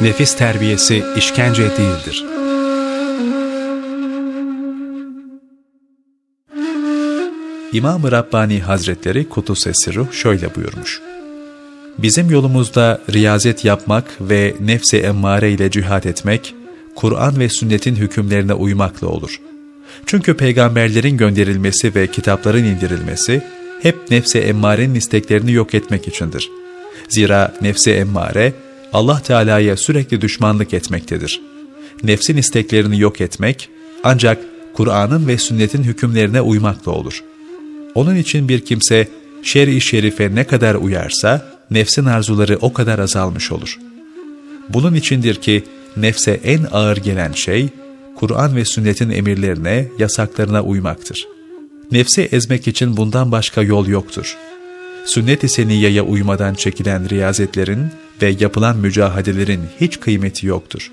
Nefis terbiyesi işkence değildir. İmam-ı Rabbani Hazretleri Kutus Esiruh şöyle buyurmuş. Bizim yolumuzda riyazet yapmak ve nefse emmare ile cihat etmek, Kur'an ve sünnetin hükümlerine uymakla olur. Çünkü peygamberlerin gönderilmesi ve kitapların indirilmesi, hep nefse emmarenin isteklerini yok etmek içindir. Zira nefse emmare, Allah Teala'ya sürekli düşmanlık etmektedir. Nefsin isteklerini yok etmek, ancak Kur'an'ın ve sünnetin hükümlerine uymakla olur. Onun için bir kimse, şer-i şerife ne kadar uyarsa, nefsin arzuları o kadar azalmış olur. Bunun içindir ki, nefse en ağır gelen şey, Kur'an ve sünnetin emirlerine, yasaklarına uymaktır. Nefsi ezmek için bundan başka yol yoktur. Sünnet-i seniyeye uymadan çekilen riyazetlerin ve yapılan mücahadelerin hiç kıymeti yoktur.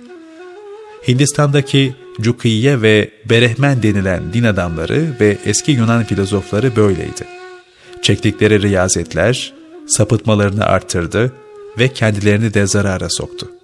Hindistan'daki Cukiye ve Berehmen denilen din adamları ve eski Yunan filozofları böyleydi. Çektikleri riyazetler, sapıtmalarını arttırdı ve kendilerini de zarara soktu.